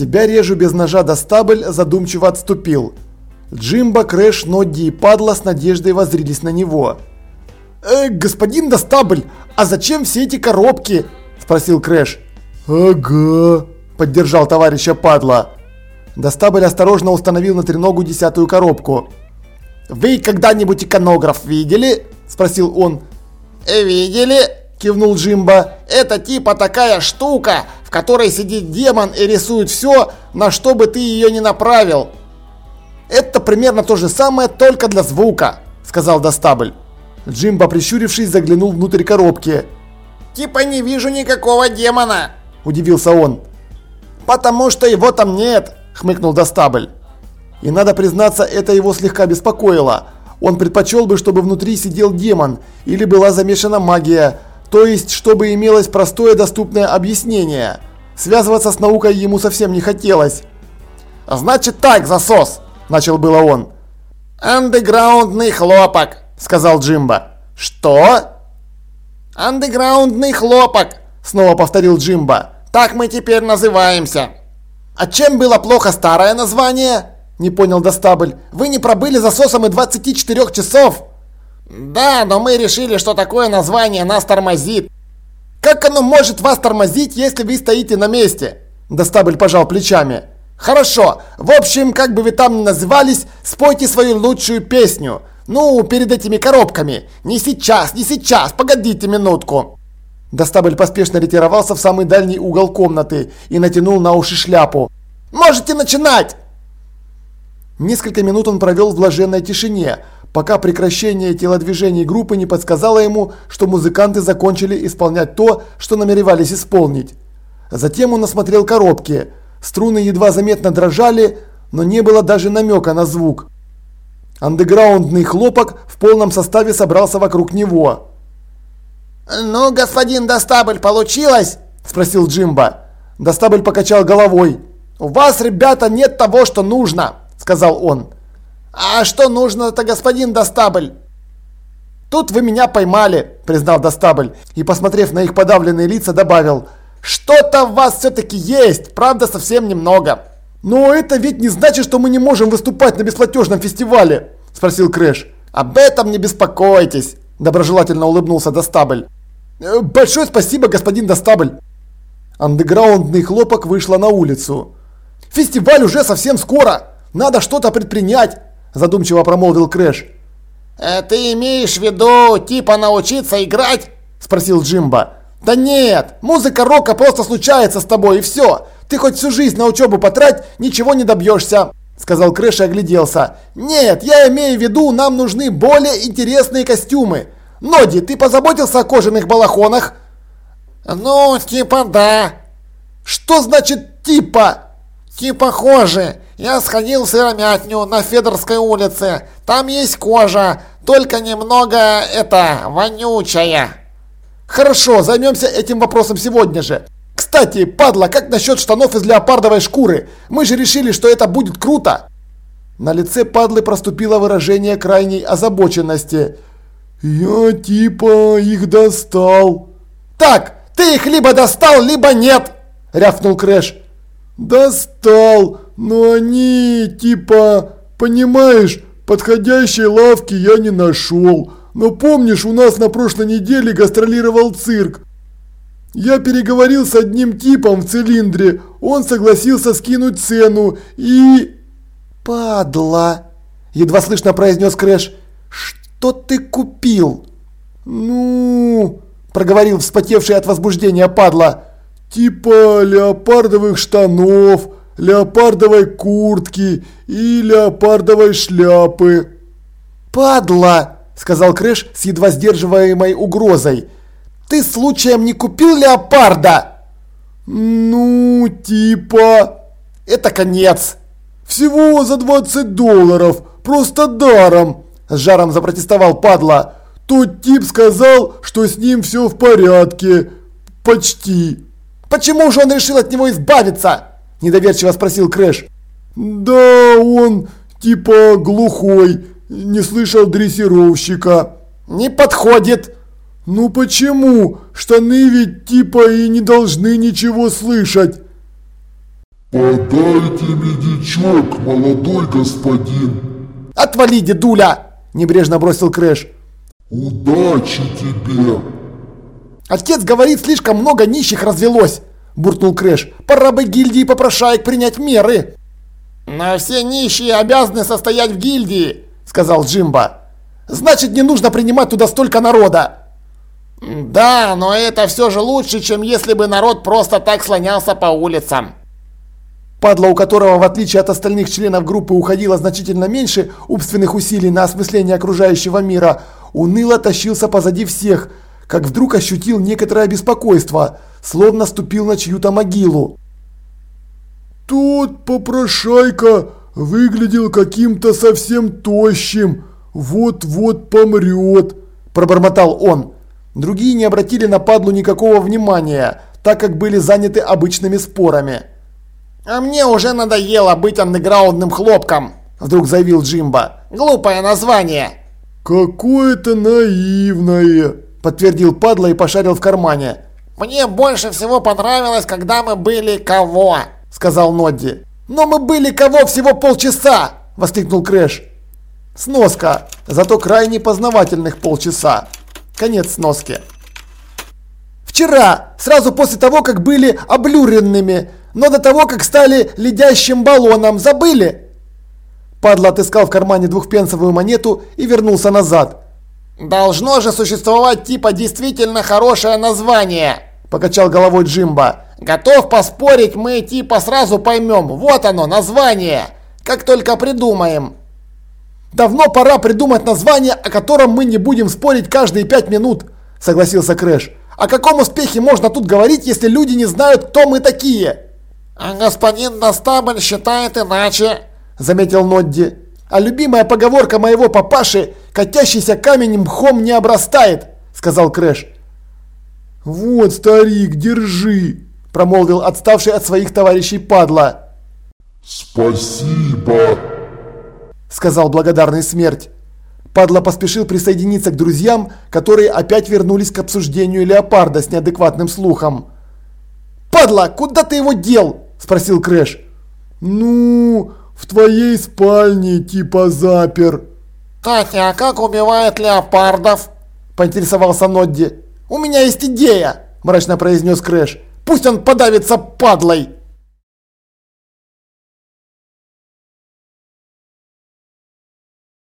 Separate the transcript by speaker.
Speaker 1: Себя режу без ножа Достабль задумчиво отступил. Джимба, Крэш, Нодди и Падла с надеждой воззрились на него. «Э, господин Достабль, а зачем все эти коробки?» – спросил Крэш. «Ага», – поддержал товарища Падла. Достабль осторожно установил на треногу десятую коробку. «Вы когда-нибудь иконограф видели?» – спросил он.
Speaker 2: «Видели?» – кивнул Джимба. «Это типа такая штука, в которой сидит демон и рисует все, на что бы ты ее не направил».
Speaker 1: «Это примерно то же самое, только для звука», – сказал Достабль. Джимба, прищурившись, заглянул внутрь коробки.
Speaker 2: «Типа не вижу никакого демона», –
Speaker 1: удивился он. «Потому что его там нет», – хмыкнул Достабль. И надо признаться, это его слегка беспокоило. Он предпочел бы, чтобы внутри сидел демон или была замешана магия, то есть, чтобы имелось простое доступное объяснение. Связываться с наукой ему совсем не хотелось.
Speaker 2: «Значит так, засос!» – начал было он. «Андеграундный хлопок!» – сказал Джимба. «Что?» «Андеграундный хлопок!» – снова повторил Джимба. «Так мы теперь называемся!»
Speaker 1: «А чем было плохо старое название?» – не понял Достабль. «Вы не пробыли засосом и 24 часов!»
Speaker 2: «Да, но мы решили, что такое название нас тормозит».
Speaker 1: «Как оно может вас тормозить, если вы стоите на месте?» Достабль пожал плечами. «Хорошо. В общем, как бы вы там ни назывались, спойте свою лучшую песню. Ну, перед этими коробками. Не сейчас, не сейчас, погодите минутку». Достабль поспешно ретировался в самый дальний угол комнаты и натянул на уши шляпу. «Можете начинать!» Несколько минут он провел в блаженной тишине, пока прекращение телодвижений группы не подсказало ему, что музыканты закончили исполнять то, что намеревались исполнить. Затем он осмотрел коробки. Струны едва заметно дрожали, но не было даже намека на звук. Андеграундный хлопок в полном составе собрался вокруг него.
Speaker 2: «Ну, господин Достабль, получилось?» – спросил Джимба.
Speaker 1: Достабль покачал головой. «У вас, ребята, нет того, что нужно», – сказал он.
Speaker 2: «А что нужно-то, господин Достабль?»
Speaker 1: «Тут вы меня поймали», – признал Достабль и, посмотрев на их подавленные лица, добавил. «Что-то в вас все-таки есть, правда совсем немного». «Но это ведь не значит, что мы не можем выступать на бесплатном фестивале», – спросил Крэш.
Speaker 2: «Об этом не беспокойтесь», – доброжелательно улыбнулся Достабль.
Speaker 1: «Э, «Большое спасибо, господин Достабль». Андеграундный хлопок вышла на улицу. «Фестиваль уже совсем скоро! Надо что-то предпринять!» Задумчиво промолвил Крэш.
Speaker 2: «Э, «Ты имеешь в виду, типа научиться играть?» Спросил Джимба.
Speaker 1: «Да нет! Музыка рока просто случается с тобой и все! Ты хоть всю жизнь на учебу потрать, ничего не добьешься!» Сказал Крэш и огляделся. «Нет, я имею в виду, нам нужны более интересные костюмы!» Нодди, ты позаботился о кожаных балахонах?
Speaker 2: Ну, типа да.
Speaker 1: Что значит типа?
Speaker 2: Типа кожи. Я сходил в сыромятню на Федорской улице. Там есть кожа, только немного, это, вонючая.
Speaker 1: Хорошо, займемся этим вопросом сегодня же. Кстати, падла, как насчет штанов из леопардовой шкуры? Мы же решили, что это будет круто. На лице падлы проступило выражение крайней озабоченности – «Я типа их достал». «Так, ты их либо достал, либо нет!» – рявкнул Крэш. «Достал, но они типа, понимаешь, подходящей лавки я не нашел. Но помнишь, у нас на прошлой неделе гастролировал цирк. Я переговорил с одним типом в цилиндре, он согласился скинуть цену и...» «Падла!» – едва слышно произнес Крэш что ты купил?» «Ну...» – проговорил вспотевший от возбуждения падла. «Типа леопардовых штанов, леопардовой куртки и леопардовой шляпы». «Падла!» – сказал Крэш с едва сдерживаемой угрозой. «Ты случаем не купил леопарда?» «Ну, типа...» «Это конец!» «Всего за 20 долларов, просто даром!» С жаром запротестовал падла. Тот тип сказал, что с ним все в порядке. Почти. Почему же он решил от него избавиться? Недоверчиво спросил Крэш. Да он типа глухой, не слышал дрессировщика. Не подходит. Ну почему? Штаны ведь типа и не должны ничего слышать.
Speaker 3: Подайте медячок, молодой господин.
Speaker 1: Отвали, дедуля! Небрежно бросил Крэш.
Speaker 3: Удачи тебе.
Speaker 1: Отец говорит, слишком много нищих развелось, буркнул Крэш. Пора бы гильдии попрошаек принять меры.
Speaker 2: Но все нищие обязаны состоять в гильдии, сказал Джимба.
Speaker 1: Значит, не нужно принимать туда столько народа.
Speaker 2: Да, но это все же лучше, чем если бы народ просто так слонялся по улицам.
Speaker 1: Падла, у которого, в отличие от остальных членов группы, уходило значительно меньше умственных усилий на осмысление окружающего мира, уныло тащился позади всех, как вдруг ощутил некоторое беспокойство, словно ступил на чью-то могилу.
Speaker 4: «Тот попрошайка выглядел каким-то совсем тощим, вот-вот помрет», –
Speaker 1: пробормотал он. Другие не обратили на падлу никакого внимания, так как были заняты обычными спорами.
Speaker 2: «А мне уже надоело быть андеграундным хлопком», – вдруг заявил Джимба. «Глупое название».
Speaker 4: «Какое-то наивное», –
Speaker 1: подтвердил падла и пошарил в кармане.
Speaker 2: «Мне больше всего понравилось, когда мы были кого», – сказал Нодди.
Speaker 1: «Но мы были кого всего полчаса!» – воскликнул Крэш. Сноска, зато крайне познавательных полчаса. Конец сноски. Вчера, сразу после того, как были облюренными, но до того, как стали ледящим баллоном, забыли? Падла отыскал в кармане двухпенсовую монету и вернулся назад.
Speaker 2: «Должно же существовать типа действительно хорошее название», – покачал головой Джимба. «Готов поспорить, мы типа сразу поймем. Вот оно, название. Как только придумаем».
Speaker 1: «Давно пора придумать название, о котором мы не будем спорить каждые пять минут», – согласился Крэш. «О каком успехе можно тут говорить, если люди не знают, кто мы такие?»
Speaker 2: «А господин Достабль считает иначе», –
Speaker 1: заметил Нодди. «А любимая поговорка моего папаши «катящийся камень мхом не обрастает», – сказал Крэш.
Speaker 4: «Вот, старик, держи», –
Speaker 1: промолвил отставший от своих товарищей падла.
Speaker 3: «Спасибо»,
Speaker 1: сказал благодарный смерть. Падла поспешил присоединиться к друзьям, которые опять вернулись к обсуждению леопарда с неадекватным слухом. «Падла, куда ты его дел?» – спросил Крэш.
Speaker 4: «Ну, в твоей спальне типа запер».
Speaker 2: «Кстати, а как убивают леопардов?»
Speaker 1: – поинтересовался Нодди. «У меня есть идея!» – мрачно произнес Крэш. «Пусть он подавится падлой!»